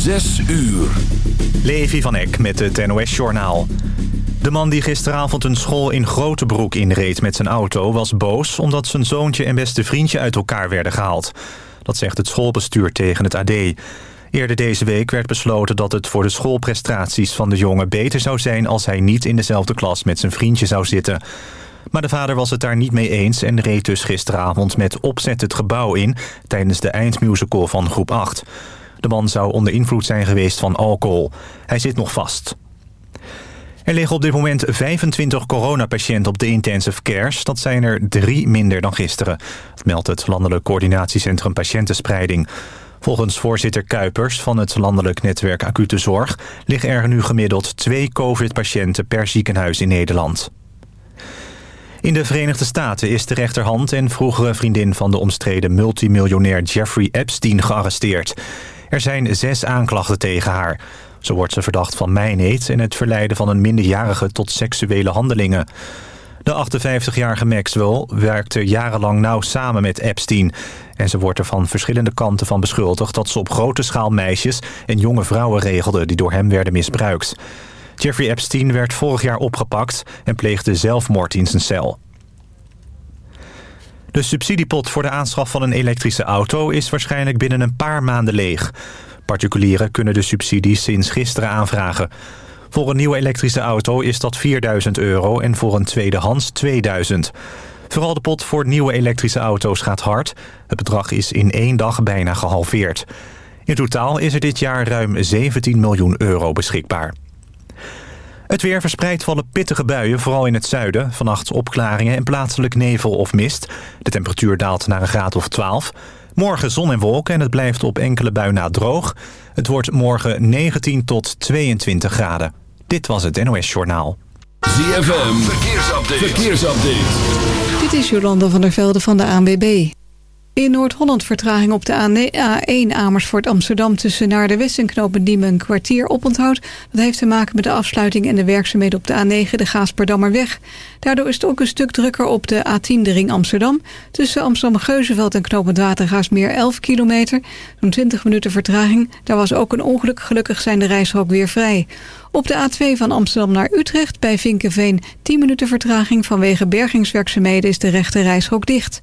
Zes uur. Levi van Eck met het NOS-journaal. De man die gisteravond een school in Grotebroek inreed met zijn auto... was boos omdat zijn zoontje en beste vriendje uit elkaar werden gehaald. Dat zegt het schoolbestuur tegen het AD. Eerder deze week werd besloten dat het voor de schoolprestaties van de jongen... beter zou zijn als hij niet in dezelfde klas met zijn vriendje zou zitten... Maar de vader was het daar niet mee eens en reed dus gisteravond met opzet het gebouw in... tijdens de eindmusical van groep 8. De man zou onder invloed zijn geweest van alcohol. Hij zit nog vast. Er liggen op dit moment 25 coronapatiënten op de intensive cares. Dat zijn er drie minder dan gisteren. Meldt het Landelijk Coördinatiecentrum Patiëntenspreiding. Volgens voorzitter Kuipers van het Landelijk Netwerk Acute Zorg... liggen er nu gemiddeld twee covid-patiënten per ziekenhuis in Nederland. In de Verenigde Staten is de rechterhand en vroegere vriendin van de omstreden multimiljonair Jeffrey Epstein gearresteerd. Er zijn zes aanklachten tegen haar. Zo wordt ze verdacht van mijneet en het verleiden van een minderjarige tot seksuele handelingen. De 58-jarige Maxwell werkte jarenlang nauw samen met Epstein. En ze wordt er van verschillende kanten van beschuldigd... dat ze op grote schaal meisjes en jonge vrouwen regelde... die door hem werden misbruikt. Jeffrey Epstein werd vorig jaar opgepakt en pleegde zelfmoord in zijn cel. De subsidiepot voor de aanschaf van een elektrische auto is waarschijnlijk binnen een paar maanden leeg. Particulieren kunnen de subsidies sinds gisteren aanvragen. Voor een nieuwe elektrische auto is dat 4000 euro en voor een tweedehands 2000. Vooral de pot voor nieuwe elektrische auto's gaat hard. Het bedrag is in één dag bijna gehalveerd. In totaal is er dit jaar ruim 17 miljoen euro beschikbaar. Het weer verspreidt vallen pittige buien, vooral in het zuiden. Vannacht opklaringen en plaatselijk nevel of mist. De temperatuur daalt naar een graad of 12. Morgen zon en wolken en het blijft op enkele buien na droog. Het wordt morgen 19 tot 22 graden. Dit was het NOS Journaal. ZFM, verkeersupdate. verkeersupdate. Dit is Jolanda van der Velde van de ANWB. In Noord-Holland vertraging op de A1 Amersfoort Amsterdam... tussen naar de West en knopen een kwartier oponthoud. Dat heeft te maken met de afsluiting en de werkzaamheden op de A9, de Gaasperdammerweg. Daardoor is het ook een stuk drukker op de A10, de ring Amsterdam. Tussen Amsterdam-Geuzenveld en knooppunt Watergaasmeer 11 kilometer. Zo'n 20 minuten vertraging. Daar was ook een ongeluk. Gelukkig zijn de reisrook weer vrij. Op de A2 van Amsterdam naar Utrecht bij Vinkenveen 10 minuten vertraging. Vanwege bergingswerkzaamheden is de rechte reishok dicht.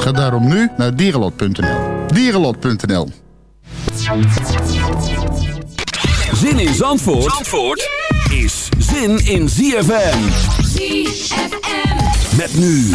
Ga daarom nu naar dierenlot.nl. Dierenlot.nl Zin in Zandvoort, Zandvoort is zin in ZFM. ZFM. Met nu.